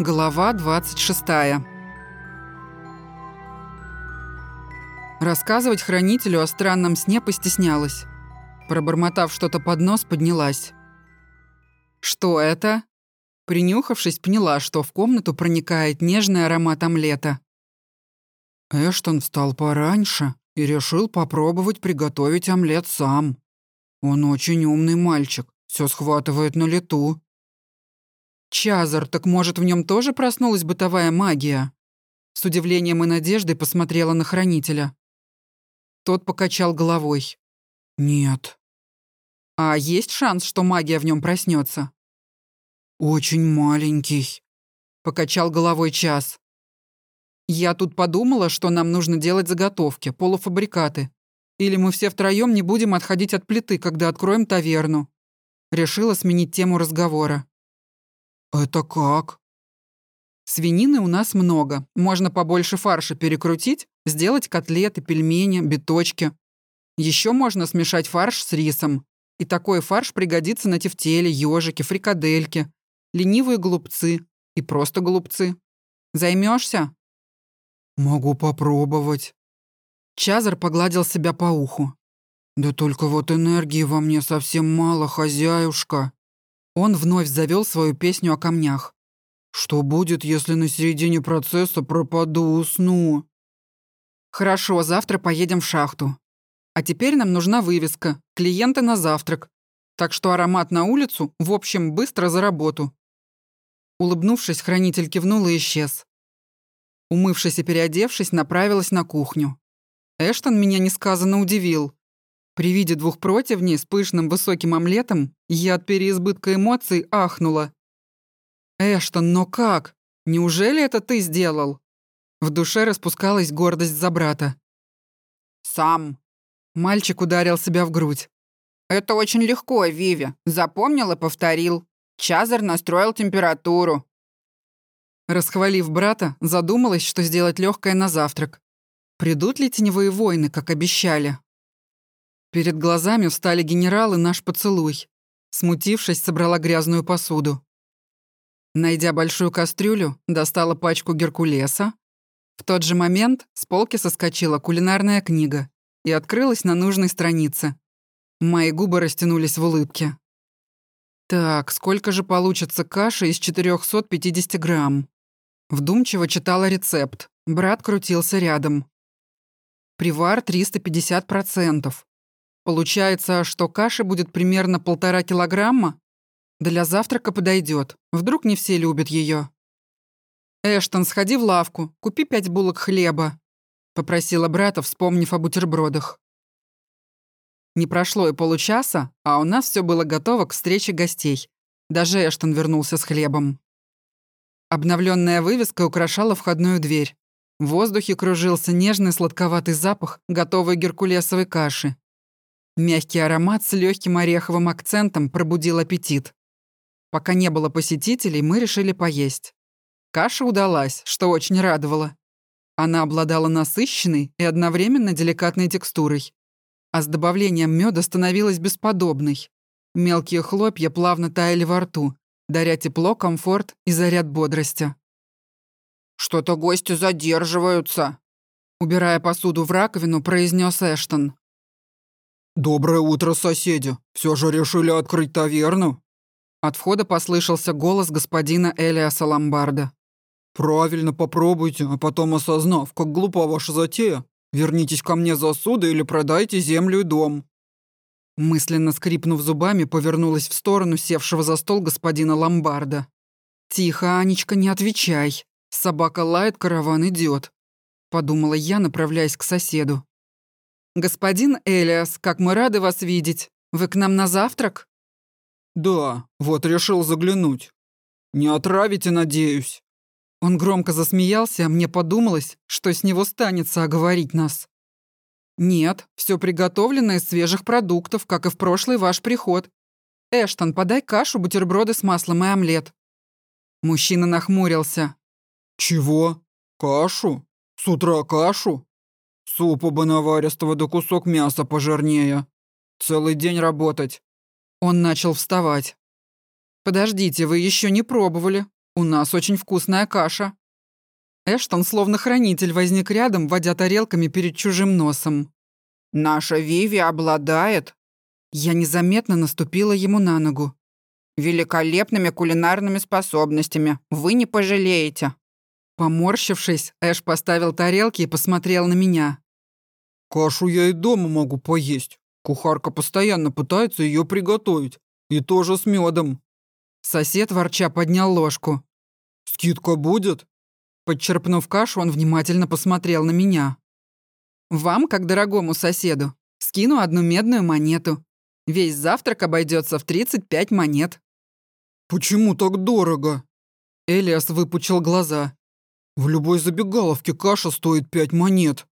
Глава 26. Рассказывать хранителю о странном сне постеснялась. Пробормотав что-то под нос, поднялась. «Что это?» Принюхавшись, поняла, что в комнату проникает нежный аромат омлета. Эштон встал пораньше и решил попробовать приготовить омлет сам. Он очень умный мальчик, все схватывает на лету. Чазар, так может, в нем тоже проснулась бытовая магия? С удивлением и надеждой посмотрела на хранителя. Тот покачал головой. Нет. А есть шанс, что магия в нем проснется? Очень маленький. Покачал головой час. Я тут подумала, что нам нужно делать заготовки, полуфабрикаты. Или мы все втроем не будем отходить от плиты, когда откроем таверну. Решила сменить тему разговора. «Это как?» Свинины у нас много. Можно побольше фарша перекрутить, сделать котлеты, пельмени, биточки. Еще можно смешать фарш с рисом. И такой фарш пригодится на тефтеле, ежики, фрикадельки, ленивые голубцы и просто голубцы. Займешься? Могу попробовать. Чазар погладил себя по уху. Да только вот энергии во мне совсем мало, хозяюшка. Он вновь завел свою песню о камнях. «Что будет, если на середине процесса пропаду, усну?» «Хорошо, завтра поедем в шахту. А теперь нам нужна вывеска «Клиенты на завтрак». Так что аромат на улицу, в общем, быстро за работу». Улыбнувшись, хранитель кивнул и исчез. Умывшись и переодевшись, направилась на кухню. Эштон меня несказанно удивил. При виде двух противней с пышным высоким омлетом я от переизбытка эмоций ахнула. «Эштон, но как? Неужели это ты сделал?» В душе распускалась гордость за брата. «Сам». Мальчик ударил себя в грудь. «Это очень легко, Виви. Запомнил и повторил. Чазар настроил температуру». Расхвалив брата, задумалась, что сделать легкое на завтрак. Придут ли теневые войны, как обещали? Перед глазами встали генералы наш поцелуй. Смутившись, собрала грязную посуду. Найдя большую кастрюлю, достала пачку геркулеса. В тот же момент с полки соскочила кулинарная книга и открылась на нужной странице. Мои губы растянулись в улыбке. Так, сколько же получится каши из 450 грамм? Вдумчиво читала рецепт. Брат крутился рядом. Привар 350%. Получается, что каши будет примерно полтора килограмма? Для завтрака подойдет. Вдруг не все любят ее. «Эштон, сходи в лавку, купи пять булок хлеба», — попросила брата, вспомнив о бутербродах. Не прошло и получаса, а у нас все было готово к встрече гостей. Даже Эштон вернулся с хлебом. Обновленная вывеска украшала входную дверь. В воздухе кружился нежный сладковатый запах готовой геркулесовой каши. Мягкий аромат с легким ореховым акцентом пробудил аппетит. Пока не было посетителей, мы решили поесть. Каша удалась, что очень радовало. Она обладала насыщенной и одновременно деликатной текстурой. А с добавлением меда становилась бесподобной. Мелкие хлопья плавно таяли во рту, даря тепло, комфорт и заряд бодрости. «Что-то гости задерживаются», убирая посуду в раковину, произнес Эштон. «Доброе утро, соседи. Все же решили открыть таверну?» От входа послышался голос господина Элиаса Ломбарда. «Правильно, попробуйте, а потом, осознав, как глупа ваша затея, вернитесь ко мне за суды или продайте землю и дом». Мысленно скрипнув зубами, повернулась в сторону севшего за стол господина Ломбарда. «Тихо, Анечка, не отвечай. Собака лает, караван идет», — подумала я, направляясь к соседу. «Господин Элиас, как мы рады вас видеть. Вы к нам на завтрак?» «Да, вот решил заглянуть. Не отравите, надеюсь». Он громко засмеялся, а мне подумалось, что с него станется оговорить нас. «Нет, все приготовлено из свежих продуктов, как и в прошлый ваш приход. Эштон, подай кашу, бутерброды с маслом и омлет». Мужчина нахмурился. «Чего? Кашу? С утра кашу? Супа бы наваристого да кусок мяса пожирнее. Целый день работать. Он начал вставать. «Подождите, вы еще не пробовали. У нас очень вкусная каша». Эштон, словно хранитель, возник рядом, водя тарелками перед чужим носом. «Наша Виви обладает...» Я незаметно наступила ему на ногу. «Великолепными кулинарными способностями. Вы не пожалеете». Поморщившись, Эш поставил тарелки и посмотрел на меня. «Кашу я и дома могу поесть. Кухарка постоянно пытается ее приготовить. И тоже с медом». Сосед ворча поднял ложку. «Скидка будет?» Подчерпнув кашу, он внимательно посмотрел на меня. «Вам, как дорогому соседу, скину одну медную монету. Весь завтрак обойдется в 35 монет». «Почему так дорого?» Элиас выпучил глаза. «В любой забегаловке каша стоит пять монет».